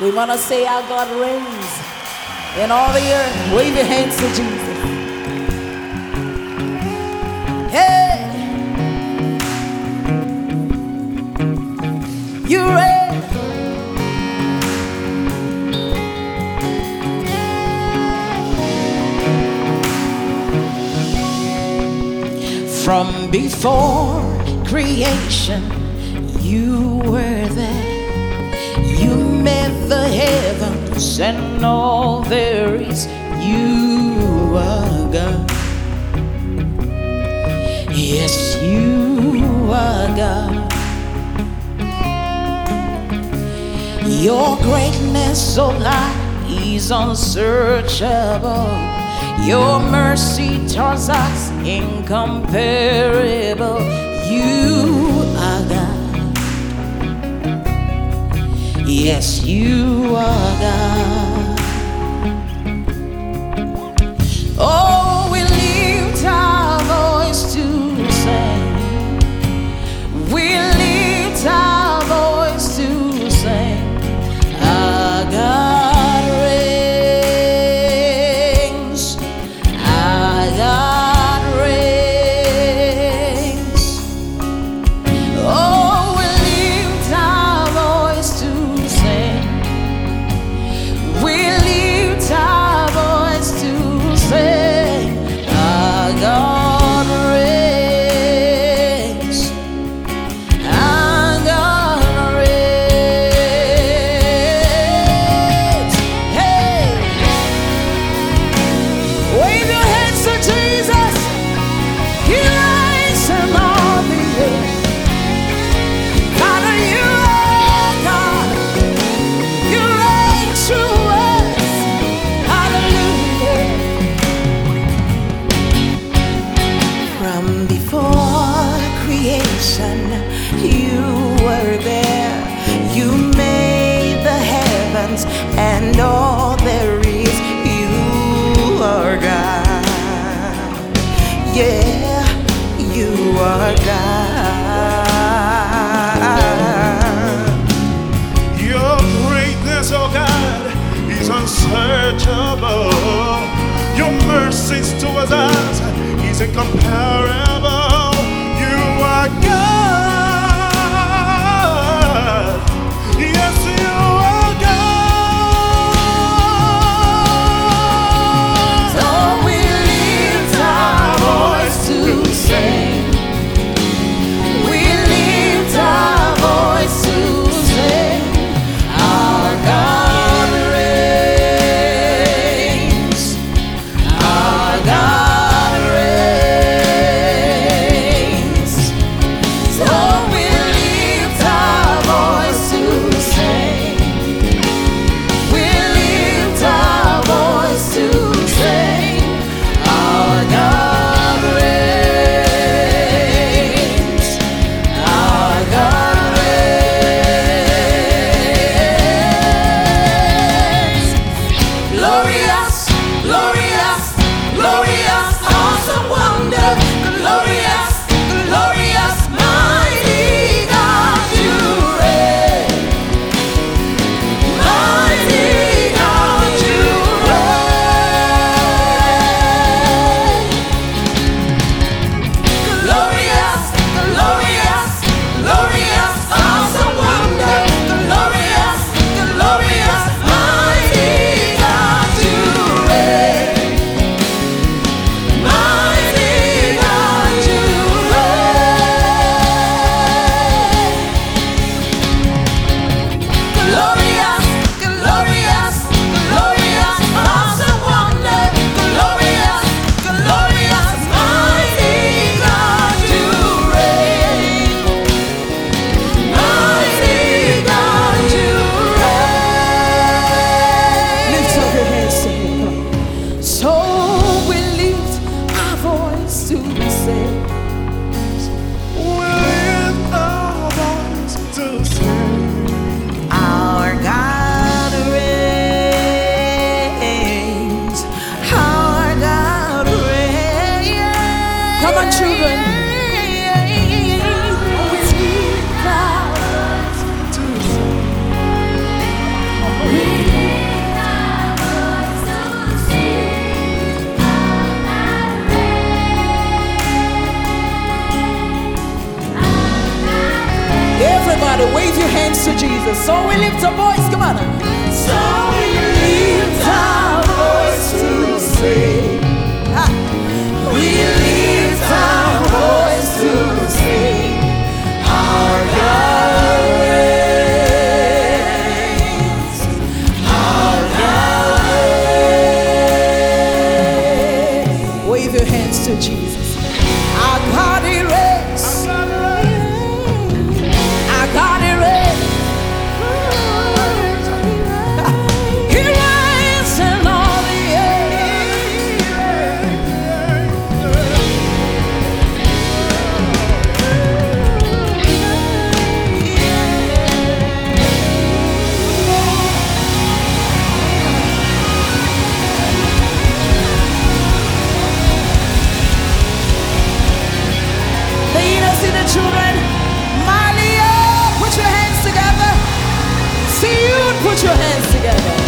We want to say our God reigns in all the earth. Wave your hands to Jesus. Hey! You reign. From before creation, you were there. Made the heavens and all there is. You are God. Yes, you are God. Your greatness, oh God, is unsearchable. Your mercy towards us incomparable. You Yes, you are God. Is incomparable. You are God. So we lift our voice, come on. So we lift our voice to sing. Ah. We lift our voice to sing. Our God reigns. Our God reigns. Wave your hands to Jesus. Our God reigns. Your hands together.